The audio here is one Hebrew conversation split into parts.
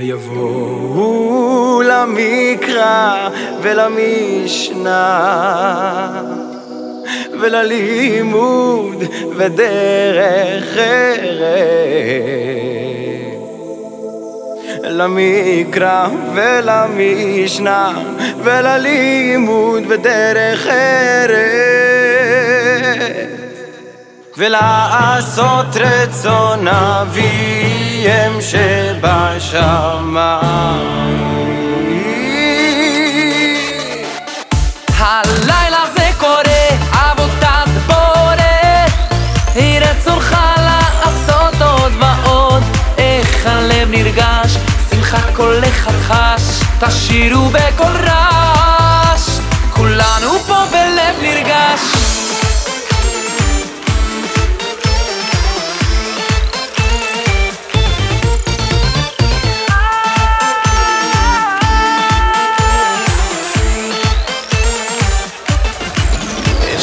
יבואו למקרא ולמשנה וללימוד ודרך ארץ. למקרא ולמשנה וללימוד ודרך ארץ ולעשות רצון אביהם שבשמיים. הלילה זה קורה, עבודת בורא. היא רצונך לעשות עוד ועוד. איך הלב נרגש, שמחה כל אחד חש. תשירו בקול רעש. כולנו פה בלב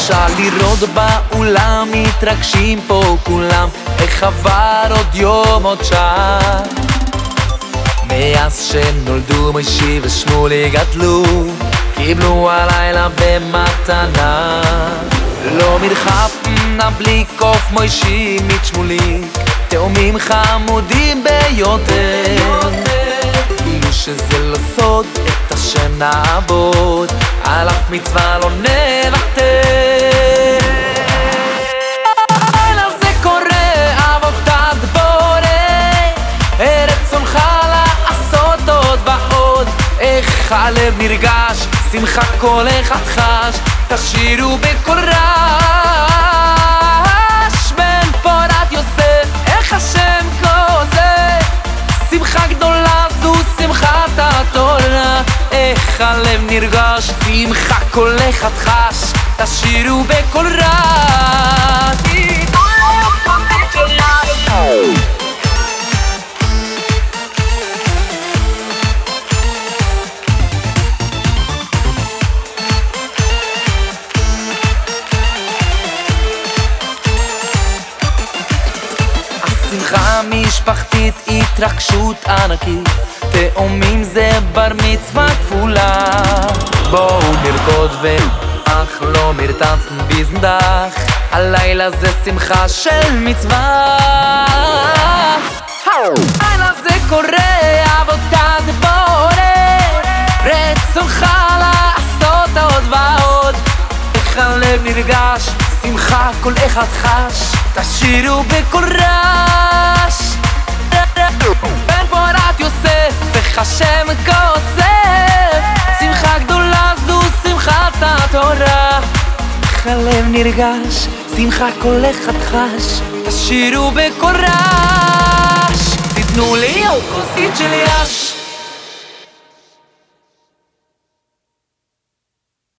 אפשר לראות באולם, מתרגשים פה כולם. איך עבר עוד יום, עוד שעה? מאז שנולדו מוישי ושמולי גדלו קיבלו הלילה במתנה. לא מרחב נא בלי קוף מוישי mit שמולי תאומים חמודים ביותר. כאילו שזה לא סוד את השם נעבוד על אף מצווה לא נוותר איך הלב נרגש שמחה כל אחד חש תשירו בקול רעש בן פורת יוסף איך השם כוזב שמחה גדולה זו שמחת התורה. איך הלב נרגש שמחה כל אחד חש תשירו בקול רעש שמחה משפחתית, התרגשות ענקית. תאומים זה בר מצווה כפולה. בואו נרקוד ואך לא מרטנצן ביזנדך הלילה זה שמחה של מצווה. הלילה זה קורה עבודת בורא רצונך לעשות עוד ועוד. איך הלב נרגש? שמחה כל אחד חש תשירו בקול רעש. בן פורת יוסף איך כוסף. שמחה גדולה זו שמחת התורה. איך הלב נרגש שמחה כל אחד חש. תשירו בקול רעש. תיתנו לי עוד כוסית של יש